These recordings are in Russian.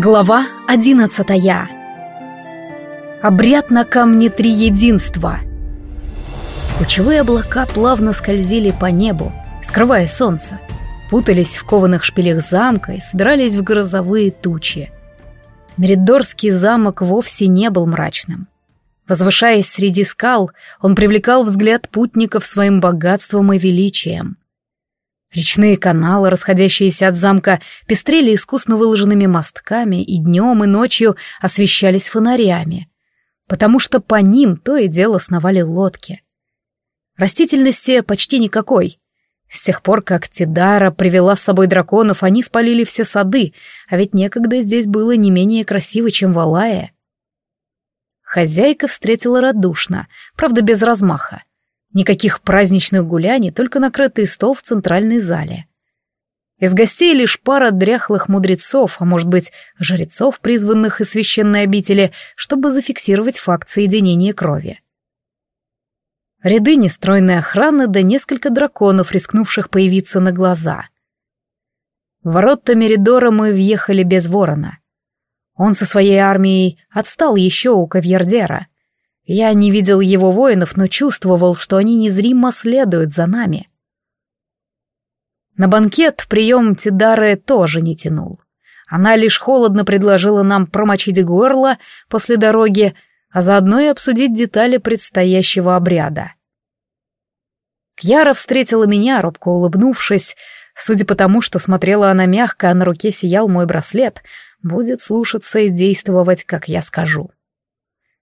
Глава одиннадцатая. Обряд на камне Триединства. Кучевые облака плавно скользили по небу, скрывая солнце, путались в кованых шпилях замка и собирались в грозовые тучи. Меридорский замок вовсе не был мрачным. Возвышаясь среди скал, он привлекал взгляд путников своим богатством и величием. Речные каналы, расходящиеся от замка, пестрели искусно выложенными мостками и днем, и ночью освещались фонарями, потому что по ним то и дело сновали лодки. Растительности почти никакой. С тех пор, как Тидара привела с собой драконов, они спалили все сады, а ведь некогда здесь было не менее красиво, чем в Алае. Хозяйка встретила радушно, правда без размаха. Никаких праздничных гуляний, только накрытый стол в центральной зале. Из гостей лишь пара дряхлых мудрецов, а может быть, жрецов, призванных из священной обители, чтобы зафиксировать факт соединения крови. Ряды нестройной охраны да несколько драконов, рискнувших появиться на глаза. В ворота Меридора мы въехали без ворона. Он со своей армией отстал еще у Кавьердера — я не видел его воинов, но чувствовал, что они незримо следуют за нами. На банкет прием Тидары тоже не тянул. Она лишь холодно предложила нам промочить горло после дороги, а заодно и обсудить детали предстоящего обряда. Кьяра встретила меня, робко улыбнувшись. Судя по тому, что смотрела она мягко, а на руке сиял мой браслет, будет слушаться и действовать, как я скажу.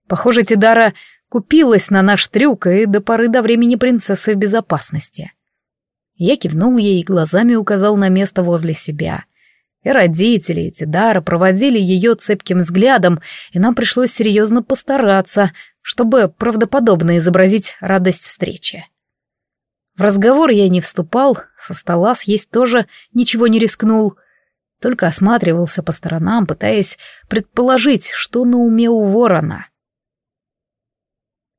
Похоже, Тидара купилась на наш трюк и до поры до времени принцессы в безопасности. Я кивнул ей и глазами указал на место возле себя. И родители, и Тидара проводили ее цепким взглядом, и нам пришлось серьезно постараться, чтобы правдоподобно изобразить радость встречи. В разговор я не вступал, со стола съесть тоже ничего не рискнул, только осматривался по сторонам, пытаясь предположить, что на уме у ворона.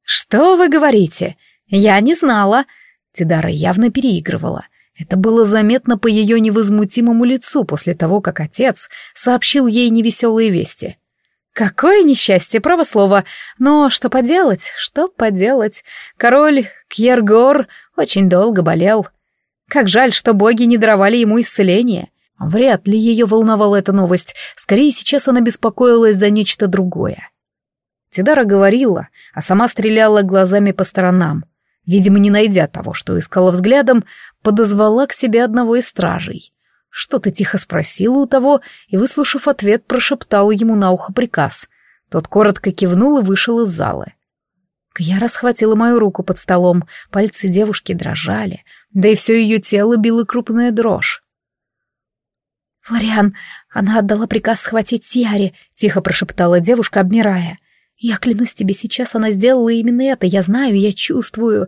«Что вы говорите? Я не знала!» Тидара явно переигрывала. Это было заметно по ее невозмутимому лицу после того, как отец сообщил ей невеселые вести. «Какое несчастье, право слово! Но что поделать, что поделать? Король Кьергор очень долго болел. Как жаль, что боги не даровали ему исцеление. Вряд ли ее волновала эта новость. Скорее, сейчас она беспокоилась за нечто другое. Тидара говорила, а сама стреляла глазами по сторонам. Видимо, не найдя того, что искала взглядом, подозвала к себе одного из стражей. Что-то тихо спросила у того и, выслушав ответ, прошептала ему на ухо приказ. Тот коротко кивнул и вышел из залы. Я схватила мою руку под столом, пальцы девушки дрожали, да и все ее тело било крупная дрожь. «Флориан, она отдала приказ схватить Тиари», — тихо прошептала девушка, обмирая. Я клянусь тебе, сейчас она сделала именно это. Я знаю, я чувствую.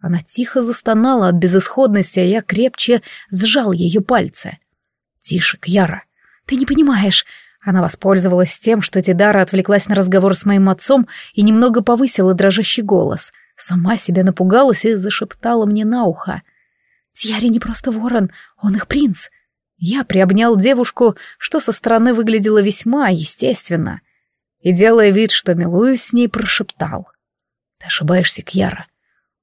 Она тихо застонала от безысходности, а я крепче сжал ее пальцы. Тише, Кьяра. Ты не понимаешь. Она воспользовалась тем, что Тидара отвлеклась на разговор с моим отцом и немного повысила дрожащий голос. Сама себя напугалась и зашептала мне на ухо. «Тьяри не просто ворон, он их принц». Я приобнял девушку, что со стороны выглядело весьма естественно — и, делая вид, что милуюсь с ней, прошептал. «Ты ошибаешься, Кьяра.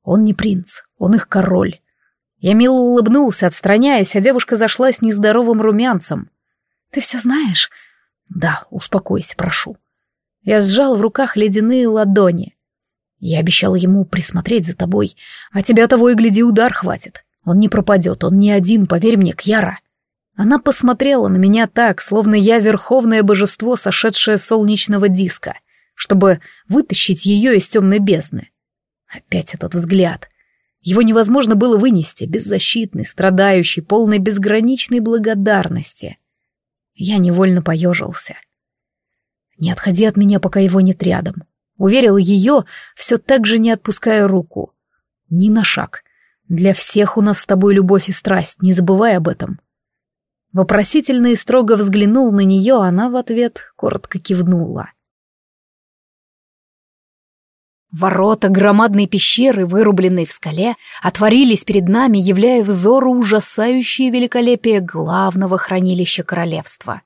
Он не принц, он их король». Я мило улыбнулся, отстраняясь, а девушка зашла с нездоровым румянцем. «Ты все знаешь?» «Да, успокойся, прошу». Я сжал в руках ледяные ладони. Я обещал ему присмотреть за тобой, а тебя того и гляди, удар хватит. Он не пропадет, он не один, поверь мне, Кьяра. Она посмотрела на меня так, словно я верховное божество, сошедшее с солнечного диска, чтобы вытащить ее из темной бездны. Опять этот взгляд. Его невозможно было вынести, беззащитный, страдающий, полный безграничной благодарности. Я невольно поежился. «Не отходи от меня, пока его нет рядом», — уверил ее, все так же не отпуская руку. «Ни на шаг. Для всех у нас с тобой любовь и страсть, не забывай об этом». Вопросительно и строго взглянул на нее, она в ответ коротко кивнула. Ворота громадной пещеры, вырубленной в скале, отворились перед нами, являя взору ужасающее великолепие главного хранилища королевства.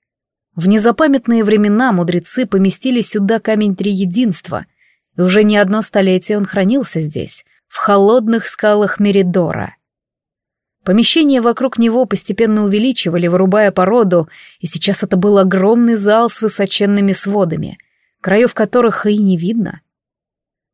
В незапамятные времена мудрецы поместили сюда камень Триединства, и уже не одно столетие он хранился здесь, в холодных скалах Меридора. Помещения вокруг него постепенно увеличивали, вырубая породу, и сейчас это был огромный зал с высоченными сводами, краев которых и не видно.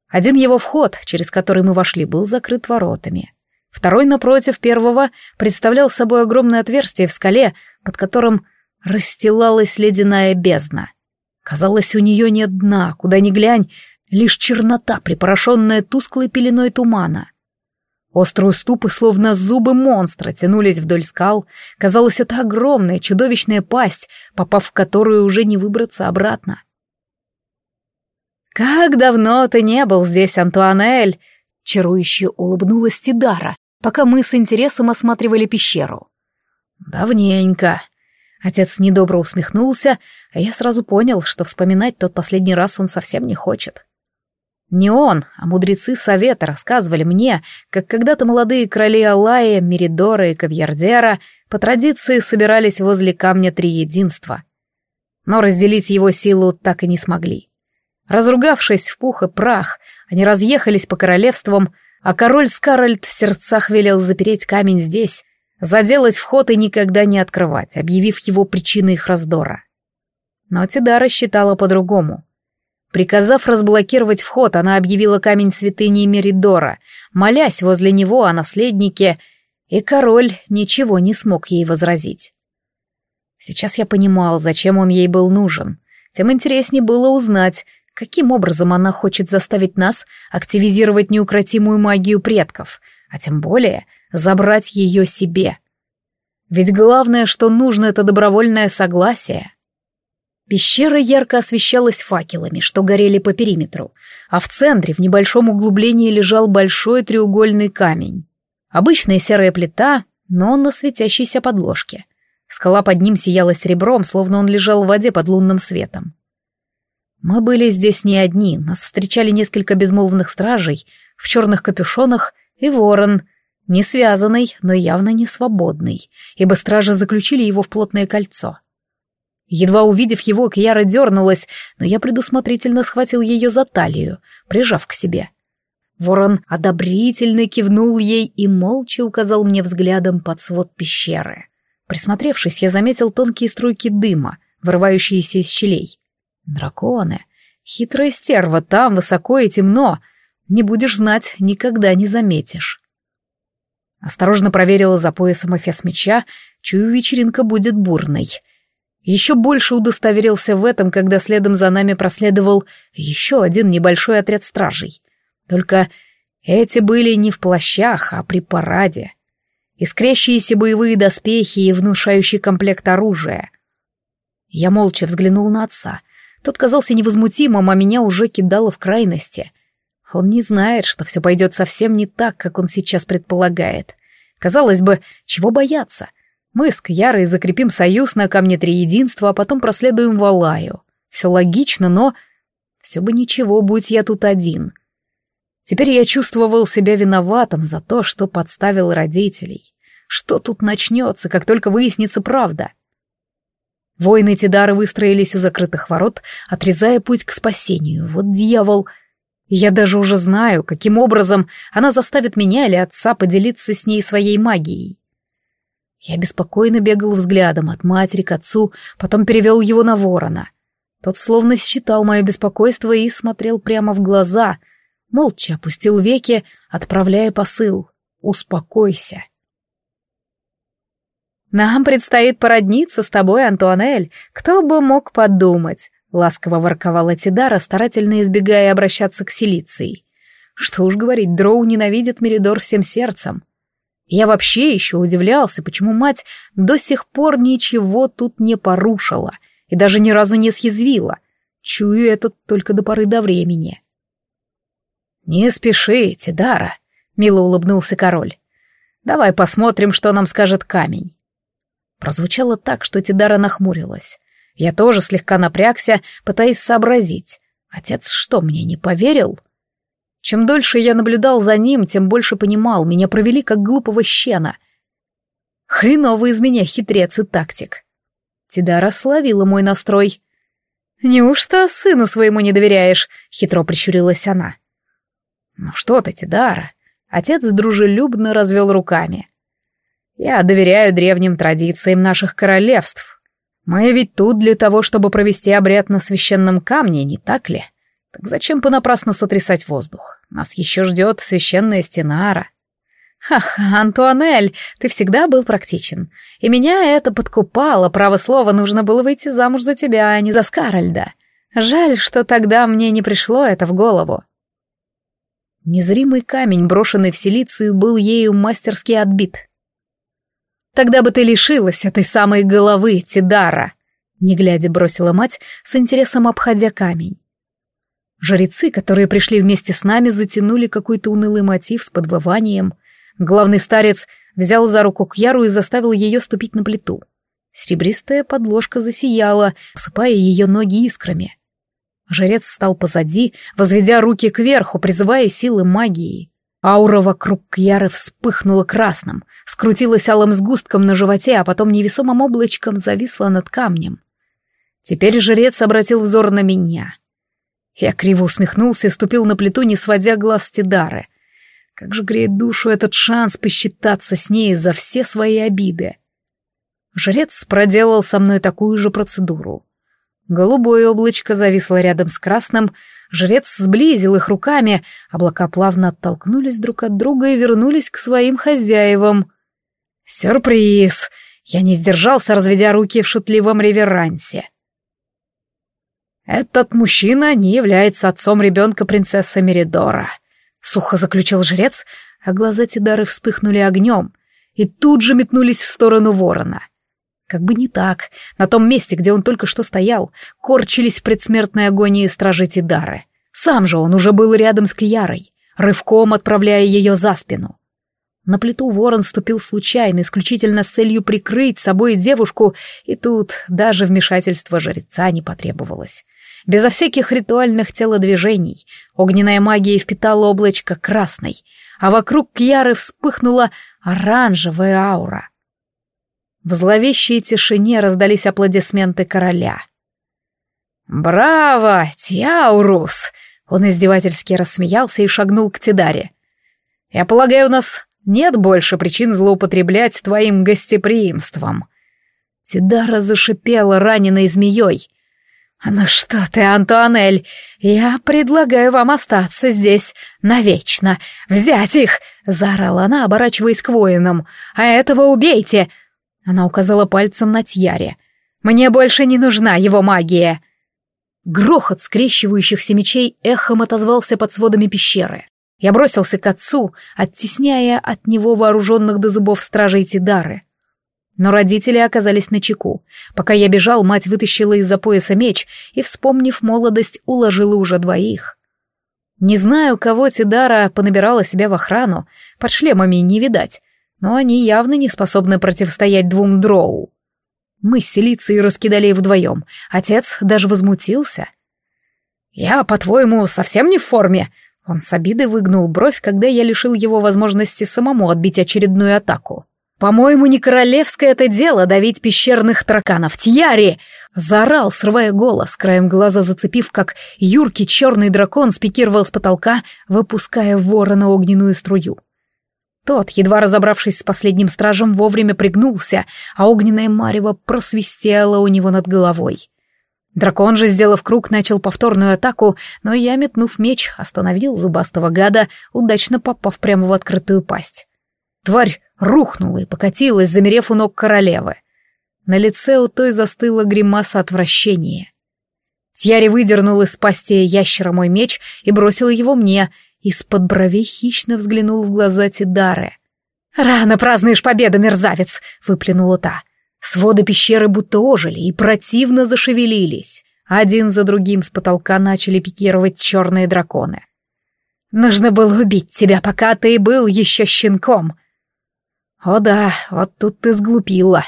Один его вход, через который мы вошли, был закрыт воротами. Второй, напротив первого, представлял собой огромное отверстие в скале, под которым расстилалась ледяная бездна. Казалось, у нее нет дна, куда ни глянь, лишь чернота, припорошенная тусклой пеленой тумана. Острые уступы, словно зубы монстра, тянулись вдоль скал. Казалось, это огромная, чудовищная пасть, попав в которую уже не выбраться обратно. «Как давно ты не был здесь, Антуанель!» Чарующе улыбнулась Тидара, пока мы с интересом осматривали пещеру. «Давненько». Отец недобро усмехнулся, а я сразу понял, что вспоминать тот последний раз он совсем не хочет. Не он, а мудрецы совета рассказывали мне, как когда-то молодые короли Аллая, Меридора и Кавьердера по традиции собирались возле камня Триединства. Но разделить его силу так и не смогли. Разругавшись в пух и прах, они разъехались по королевствам, а король Скарольд в сердцах велел запереть камень здесь, заделать вход и никогда не открывать, объявив его причиной их раздора. Но Тидара считала по-другому. Приказав разблокировать вход, она объявила камень святыни Меридора, молясь возле него о наследнике, и король ничего не смог ей возразить. Сейчас я понимал, зачем он ей был нужен. Тем интереснее было узнать, каким образом она хочет заставить нас активизировать неукротимую магию предков, а тем более забрать ее себе. Ведь главное, что нужно, это добровольное согласие. Пещера ярко освещалась факелами, что горели по периметру, а в центре, в небольшом углублении, лежал большой треугольный камень. Обычная серая плита, но на светящейся подложке. Скала под ним сияла серебром, словно он лежал в воде под лунным светом. Мы были здесь не одни, нас встречали несколько безмолвных стражей в черных капюшонах и ворон, не связанный, но явно не свободный, ибо стражи заключили его в плотное кольцо — Едва увидев его, Кьяра дернулась, но я предусмотрительно схватил ее за талию, прижав к себе. Ворон одобрительно кивнул ей и молча указал мне взглядом под свод пещеры. Присмотревшись, я заметил тонкие струйки дыма, вырывающиеся из щелей. Драконы. Хитрая стерва, там высоко и темно. Не будешь знать, никогда не заметишь. Осторожно проверила за поясом эфес меча, чую, вечеринка будет бурной — еще больше удостоверился в этом, когда следом за нами проследовал еще один небольшой отряд стражей. Только эти были не в плащах, а при параде. Искрящиеся боевые доспехи и внушающий комплект оружия. Я молча взглянул на отца. Тот казался невозмутимым, а меня уже кидало в крайности. Он не знает, что все пойдет совсем не так, как он сейчас предполагает. Казалось бы, чего бояться? Мы с Кьярой закрепим союз на камне Триединства, а потом проследуем в Алаю. Все логично, но... Все бы ничего, будь я тут один. Теперь я чувствовал себя виноватым за то, что подставил родителей. Что тут начнется, как только выяснится правда? Воины Тидары выстроились у закрытых ворот, отрезая путь к спасению. Вот дьявол! Я даже уже знаю, каким образом она заставит меня или отца поделиться с ней своей магией. Я беспокойно бегал взглядом от матери к отцу, потом перевел его на ворона. Тот словно считал мое беспокойство и смотрел прямо в глаза, молча опустил веки, отправляя посыл «Успокойся». «Нам предстоит породниться с тобой, Антуанель, кто бы мог подумать», — ласково ворковала Тидара, старательно избегая обращаться к Силиции. «Что уж говорить, Дроу ненавидит Меридор всем сердцем. Я вообще еще удивлялся, почему мать до сих пор ничего тут не порушила и даже ни разу не съязвила. Чую это только до поры до времени. «Не спешите, Дара», — мило улыбнулся король. «Давай посмотрим, что нам скажет камень». Прозвучало так, что Тидара нахмурилась. Я тоже слегка напрягся, пытаясь сообразить. Отец что, мне не поверил? Чем дольше я наблюдал за ним, тем больше понимал, меня провели как глупого щена. Хреновый из меня хитрец и тактик. Тидара словила мой настрой. «Неужто сыну своему не доверяешь?» — хитро прищурилась она. «Ну что ты, Тидара?» Отец дружелюбно развел руками. «Я доверяю древним традициям наших королевств. Мы ведь тут для того, чтобы провести обряд на священном камне, не так ли? Так зачем понапрасну сотрясать воздух? Нас еще ждет священная стенара». «Ах, Антуанель, ты всегда был практичен. И меня это подкупало, право слова, нужно было выйти замуж за тебя, а не за Скарольда. Жаль, что тогда мне не пришло это в голову». Незримый камень, брошенный в Силицию, был ею мастерски отбит. «Тогда бы ты лишилась этой самой головы, Тидара!» Не глядя бросила мать, с интересом обходя камень. Жрецы, которые пришли вместе с нами, затянули какой-то унылый мотив с подвыванием — Главный старец взял за руку Кьяру и заставил ее ступить на плиту. Серебристая подложка засияла, осыпая ее ноги искрами. Жрец стал позади, возведя руки кверху, призывая силы магии. Аура вокруг Кьяры вспыхнула красным, скрутилась алым сгустком на животе, а потом невесомым облачком зависла над камнем. Теперь жрец обратил взор на меня. Я криво усмехнулся и ступил на плиту, не сводя глаз с Тидары — как же греет душу этот шанс посчитаться с ней за все свои обиды. Жрец проделал со мной такую же процедуру. Голубое облачко зависло рядом с красным, жрец сблизил их руками, облака плавно оттолкнулись друг от друга и вернулись к своим хозяевам. Сюрприз! Я не сдержался, разведя руки в шутливом реверансе. Этот мужчина не является отцом ребенка принцессы Меридора — Сухо заключил жрец, а глаза Тидары вспыхнули огнем и тут же метнулись в сторону ворона. Как бы не так, на том месте, где он только что стоял, корчились в предсмертной агонии стражи Тидары. Сам же он уже был рядом с Кьярой, рывком отправляя ее за спину. На плиту ворон ступил случайно, исключительно с целью прикрыть собой девушку, и тут даже вмешательство жреца не потребовалось безо всяких ритуальных телодвижений. Огненная магия впитала облачко красной, а вокруг Кьяры вспыхнула оранжевая аура. В зловещей тишине раздались аплодисменты короля. «Браво, Тиаурус!» Он издевательски рассмеялся и шагнул к Тидаре. «Я полагаю, у нас нет больше причин злоупотреблять твоим гостеприимством». Тидара зашипела раненой змеей. «Ну что ты, Антуанель, я предлагаю вам остаться здесь навечно, взять их!» — заорала она, оборачиваясь к воинам. «А этого убейте!» Она указала пальцем на Тьяре. «Мне больше не нужна его магия!» Грохот скрещивающихся мечей эхом отозвался под сводами пещеры. Я бросился к отцу, оттесняя от него вооруженных до зубов стражей Тидары. Но родители оказались на чеку. Пока я бежал, мать вытащила из-за пояса меч и, вспомнив молодость, уложила уже двоих. Не знаю, кого Тидара понабирала себя в охрану, под шлемами не видать, но они явно не способны противостоять двум дроу. Мы с Селицией раскидали вдвоем. Отец даже возмутился. «Я, по-твоему, совсем не в форме?» Он с обидой выгнул бровь, когда я лишил его возможности самому отбить очередную атаку. «По-моему, не королевское это дело давить пещерных тараканов. Тьяри!» Заорал, срывая голос, краем глаза зацепив, как юркий черный дракон спикировал с потолка, выпуская ворона огненную струю. Тот, едва разобравшись с последним стражем, вовремя пригнулся, а огненная марево просвистела у него над головой. Дракон же, сделав круг, начал повторную атаку, но я, метнув меч, остановил зубастого гада, удачно попав прямо в открытую пасть. Тварь рухнула и покатилась, замерев у ног королевы. На лице у той застыла гримаса отвращения. Тьяри выдернул из пасти ящера мой меч и бросил его мне, из-под бровей хищно взглянул в глаза Тидары. «Рано празднуешь победу, мерзавец!» — выплюнула та. Своды пещеры будто ожили и противно зашевелились. Один за другим с потолка начали пикировать черные драконы. «Нужно было убить тебя, пока ты был еще щенком!» «О да, вот тут ты сглупила».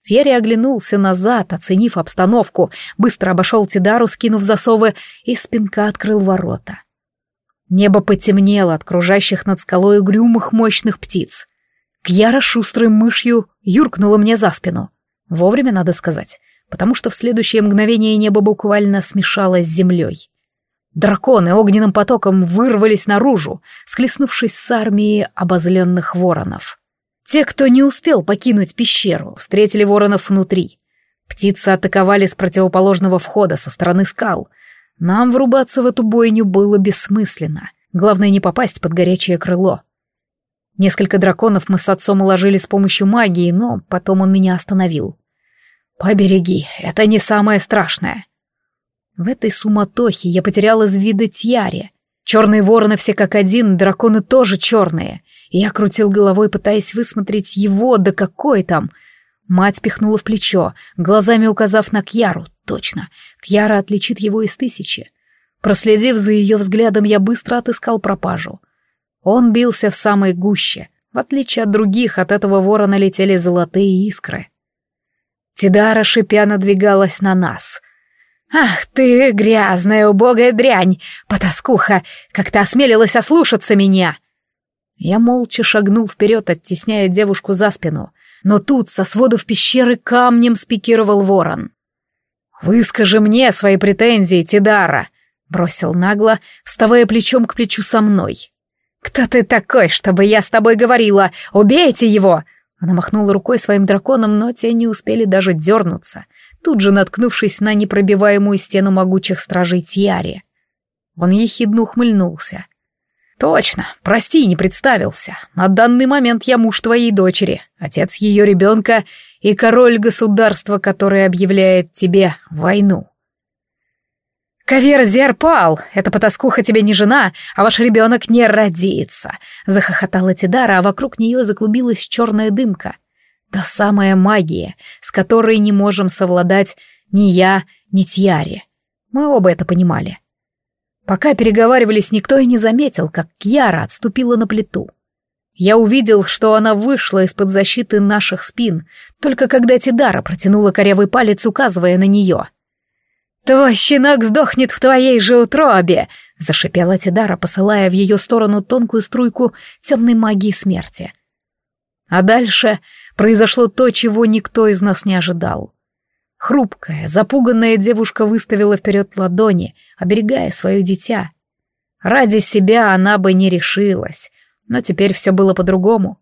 Терри оглянулся назад, оценив обстановку, быстро обошел Тидару, скинув засовы, и спинка открыл ворота. Небо потемнело от кружащих над скалой угрюмых мощных птиц. Кьяра шустрой мышью юркнула мне за спину. Вовремя, надо сказать. потому что в следующее мгновение небо буквально смешалось с землей. Драконы огненным потоком вырвались наружу, схлестнувшись с армией обозленных воронов. Те, кто не успел покинуть пещеру, встретили воронов внутри. Птицы атаковали с противоположного входа, со стороны скал. Нам врубаться в эту бойню было бессмысленно. Главное не попасть под горячее крыло. Несколько драконов мы с отцом уложили с помощью магии, но потом он меня остановил. «Побереги, это не самое страшное». В этой суматохе я потерял из вида Тьяри. Черные вороны все как один, драконы тоже черные. Я крутил головой, пытаясь высмотреть его, да какой там — Мать пихнула в плечо, глазами указав на Кьяру. Точно, Кьяра отличит его из тысячи. Проследив за ее взглядом, я быстро отыскал пропажу. Он бился в самой гуще. В отличие от других, от этого ворона летели золотые искры. Тидара шипя надвигалась на нас. «Ах ты, грязная убогая дрянь! Потаскуха! Как ты осмелилась ослушаться меня!» Я молча шагнул вперед, оттесняя девушку за спину но тут со сводов пещеры камнем спикировал ворон. «Выскажи мне свои претензии, Тидара!» — бросил нагло, вставая плечом к плечу со мной. «Кто ты такой, чтобы я с тобой говорила? Убейте его!» Она махнула рукой своим драконом, но те не успели даже дернуться, тут же наткнувшись на непробиваемую стену могучих стражей Тьяри. Он ехидно ухмыльнулся. «Точно, прости, не представился. На данный момент я муж твоей дочери, отец ее ребенка и король государства, которое объявляет тебе войну». «Кавер Зерпал, эта потаскуха тебе не жена, а ваш ребенок не родится», — захохотала Тидара, а вокруг нее заклубилась черная дымка. Та самая магия, с которой не можем совладать ни я, ни Тьяри. Мы оба это понимали. Пока переговаривались, никто и не заметил, как Кьяра отступила на плиту. Я увидел, что она вышла из-под защиты наших спин, только когда Тидара протянула корявый палец, указывая на нее. «Твой щенок сдохнет в твоей же утробе!» — зашипела Тидара, посылая в ее сторону тонкую струйку темной магии смерти. А дальше произошло то, чего никто из нас не ожидал. Хрупкая, запуганная девушка выставила вперед ладони, оберегая свое дитя. Ради себя она бы не решилась, но теперь все было по-другому.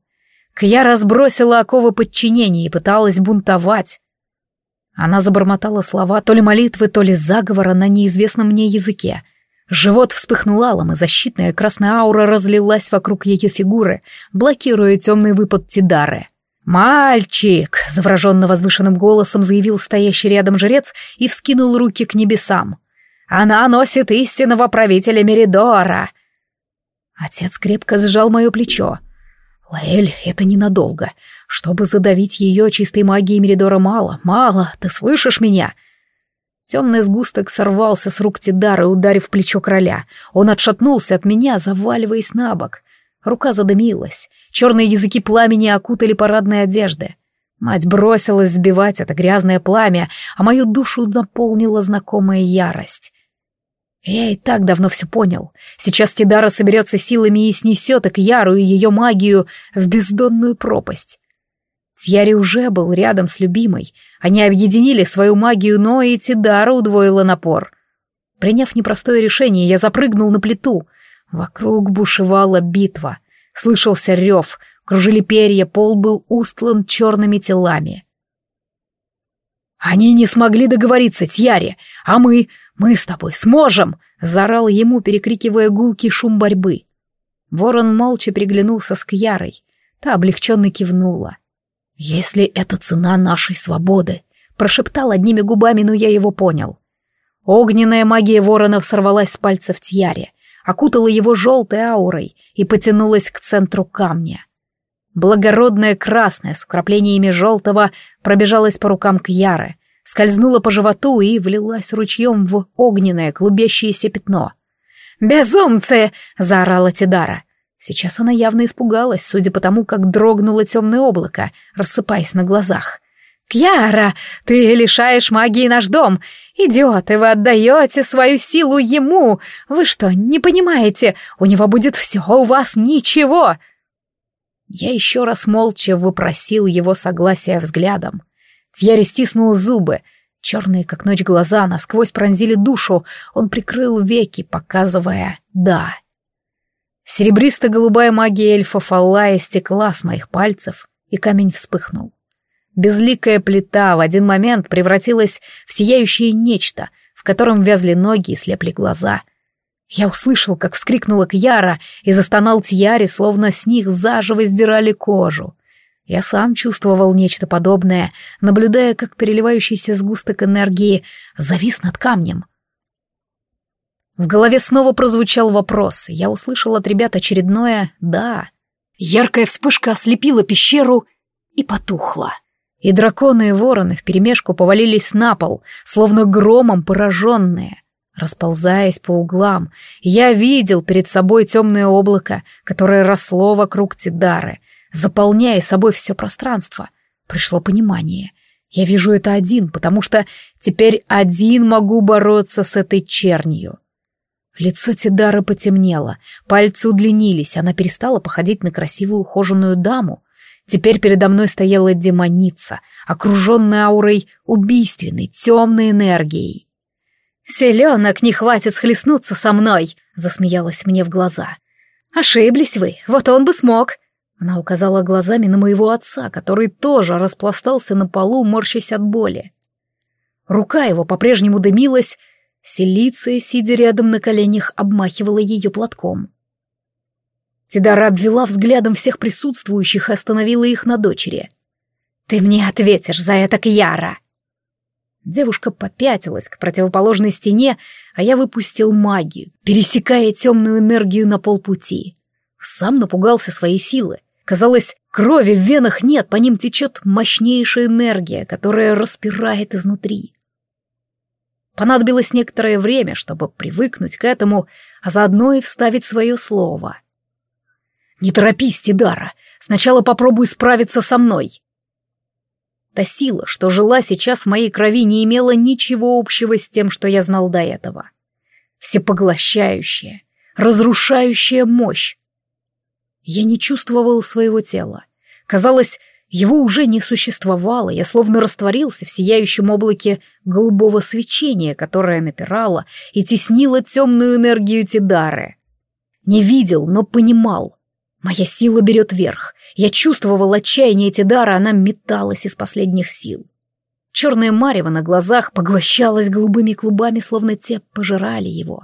Кья разбросила оковы подчинения и пыталась бунтовать. Она забормотала слова то ли молитвы, то ли заговора на неизвестном мне языке. Живот вспыхнул алым, и защитная красная аура разлилась вокруг ее фигуры, блокируя темный выпад Тидары. «Мальчик!» — завороженно возвышенным голосом заявил стоящий рядом жрец и вскинул руки к небесам. «Она носит истинного правителя Меридора!» Отец крепко сжал мое плечо. «Лаэль, это ненадолго. Чтобы задавить ее чистой магией Меридора мало, мало, ты слышишь меня?» Темный сгусток сорвался с рук Тидара, ударив плечо короля. Он отшатнулся от меня, заваливаясь на бок. Рука задымилась. Черные языки пламени окутали парадные одежды. Мать бросилась сбивать это грязное пламя, а мою душу наполнила знакомая ярость. Я и так давно все понял. Сейчас Тидара соберется силами и снесет к Яру и ее магию в бездонную пропасть. Тьяри уже был рядом с любимой. Они объединили свою магию, но и Тидара удвоила напор. Приняв непростое решение, я запрыгнул на плиту. Вокруг бушевала битва. Слышался рев, кружили перья, пол был устлан черными телами. «Они не смогли договориться, Тьяри, а мы, мы с тобой сможем!» — заорал ему, перекрикивая гулкий шум борьбы. Ворон молча приглянулся с Кьярой. Та облегченно кивнула. «Если это цена нашей свободы», — прошептал одними губами, но я его понял. Огненная магия воронов сорвалась с пальцев Тьяри окутала его желтой аурой и потянулась к центру камня. Благородная красная с вкраплениями желтого пробежалась по рукам Кьяры, скользнула по животу и влилась ручьем в огненное клубящееся пятно. «Безумцы!» — заорала Тидара. Сейчас она явно испугалась, судя по тому, как дрогнуло темное облако, рассыпаясь на глазах. «Кьяра, ты лишаешь магии наш дом! Идиоты, вы отдаете свою силу ему! Вы что, не понимаете? У него будет все, у вас ничего!» Я еще раз молча выпросил его согласия взглядом. Тьяри стиснул зубы. Черные, как ночь, глаза насквозь пронзили душу. Он прикрыл веки, показывая «да». Серебристо-голубая магия эльфов Аллая стекла с моих пальцев, и камень вспыхнул. Безликая плита в один момент превратилась в сияющее нечто, в котором вязли ноги и слепли глаза. Я услышал, как вскрикнула Кьяра и застонал Тьяри, словно с них заживо сдирали кожу. Я сам чувствовал нечто подобное, наблюдая, как переливающийся сгусток энергии завис над камнем. В голове снова прозвучал вопрос, я услышал от ребят очередное «да». Яркая вспышка ослепила пещеру и потухла. И драконы и вороны вперемешку повалились на пол, словно громом пораженные. Расползаясь по углам, я видел перед собой темное облако, которое росло вокруг Тидары, заполняя собой все пространство. Пришло понимание. Я вижу это один, потому что теперь один могу бороться с этой чернью. Лицо Тидары потемнело, пальцы удлинились, она перестала походить на красивую ухоженную даму. Теперь передо мной стояла демоница, окруженная аурой убийственной, темной энергией. «Селенок не хватит схлестнуться со мной!» — засмеялась мне в глаза. «Ошиблись вы, вот он бы смог!» Она указала глазами на моего отца, который тоже распластался на полу, морщась от боли. Рука его по-прежнему дымилась, Селиция, сидя рядом на коленях, обмахивала ее платком. Тидара обвела взглядом всех присутствующих и остановила их на дочери. «Ты мне ответишь за это, Кьяра!» Девушка попятилась к противоположной стене, а я выпустил магию, пересекая темную энергию на полпути. Сам напугался своей силы. Казалось, крови в венах нет, по ним течет мощнейшая энергия, которая распирает изнутри. Понадобилось некоторое время, чтобы привыкнуть к этому, а заодно и вставить свое слово. «Не торопись, Тидара, сначала попробуй справиться со мной». Та сила, что жила сейчас в моей крови, не имела ничего общего с тем, что я знал до этого. Всепоглощающая, разрушающая мощь, я не чувствовал своего тела. Казалось, его уже не существовало, я словно растворился в сияющем облаке голубого свечения, которое напирало и теснило темную энергию Тидары. Не видел, но понимал. Моя сила берет верх. Я чувствовал отчаяние Тидары, она металась из последних сил. Черная марево на глазах поглощалась голубыми клубами, словно те пожирали его.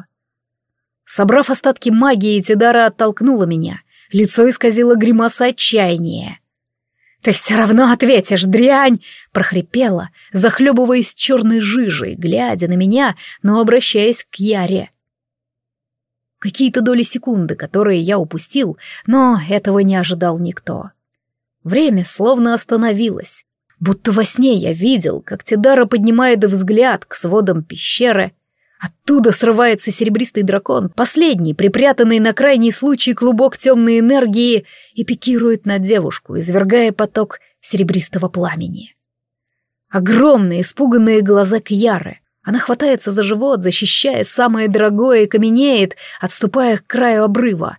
Собрав остатки магии, Тидара оттолкнула меня — Лицо исказило гримаса отчаяния. «Ты все равно ответишь, дрянь!» — прохрипела, захлебываясь черной жижей, глядя на меня, но обращаясь к Яре. Какие-то доли секунды, которые я упустил, но этого не ожидал никто. Время словно остановилось. Будто во сне я видел, как Тидара поднимает взгляд к сводам пещеры, Оттуда срывается серебристый дракон, последний, припрятанный на крайний случай клубок темной энергии, и пикирует на девушку, извергая поток серебристого пламени. Огромные, испуганные глаза Кьяры. Она хватается за живот, защищая самое дорогое, и каменеет, отступая к краю обрыва.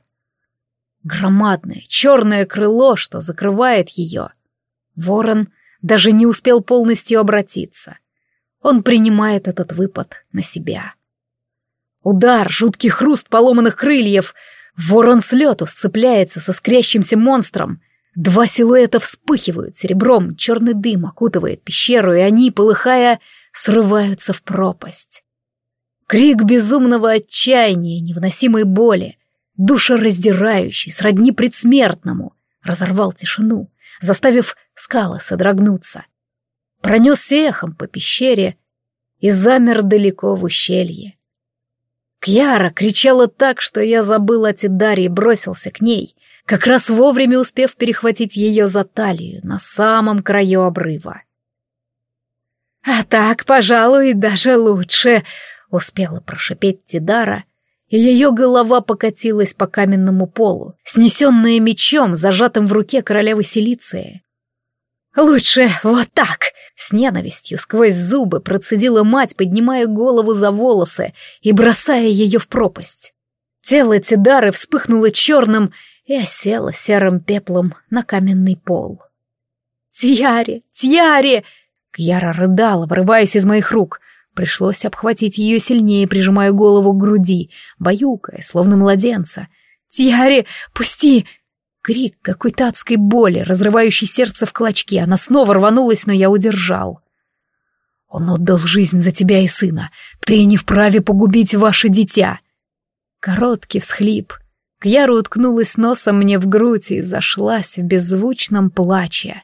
Громадное, черное крыло, что закрывает ее. Ворон даже не успел полностью обратиться. Он принимает этот выпад на себя. Удар, жуткий хруст поломанных крыльев. Ворон с лету сцепляется со скрящимся монстром. Два силуэта вспыхивают серебром, черный дым окутывает пещеру, и они, полыхая, срываются в пропасть. Крик безумного отчаяния, невыносимой боли, душераздирающий, сродни предсмертному, разорвал тишину, заставив скалы содрогнуться пронесся эхом по пещере и замер далеко в ущелье. Кьяра кричала так, что я забыл о Тидаре и бросился к ней, как раз вовремя успев перехватить ее за талию на самом краю обрыва. «А так, пожалуй, даже лучше», — успела прошипеть Тидара, и ее голова покатилась по каменному полу, снесенная мечом, зажатым в руке королевы Силиции. «Лучше вот так!» С ненавистью сквозь зубы процедила мать, поднимая голову за волосы и бросая ее в пропасть. Тело Тидары вспыхнуло черным и осело серым пеплом на каменный пол. «Тьяре! Тьяре!» Кьяра рыдала, вырываясь из моих рук. Пришлось обхватить ее сильнее, прижимая голову к груди, баюкая, словно младенца. «Тьяре, пусти!» Крик какой-то адской боли, разрывающий сердце в клочки. Она снова рванулась, но я удержал. «Он отдал жизнь за тебя и сына. Ты не вправе погубить ваше дитя!» Короткий всхлип. Кьяра уткнулась носом мне в грудь и зашлась в беззвучном плаче.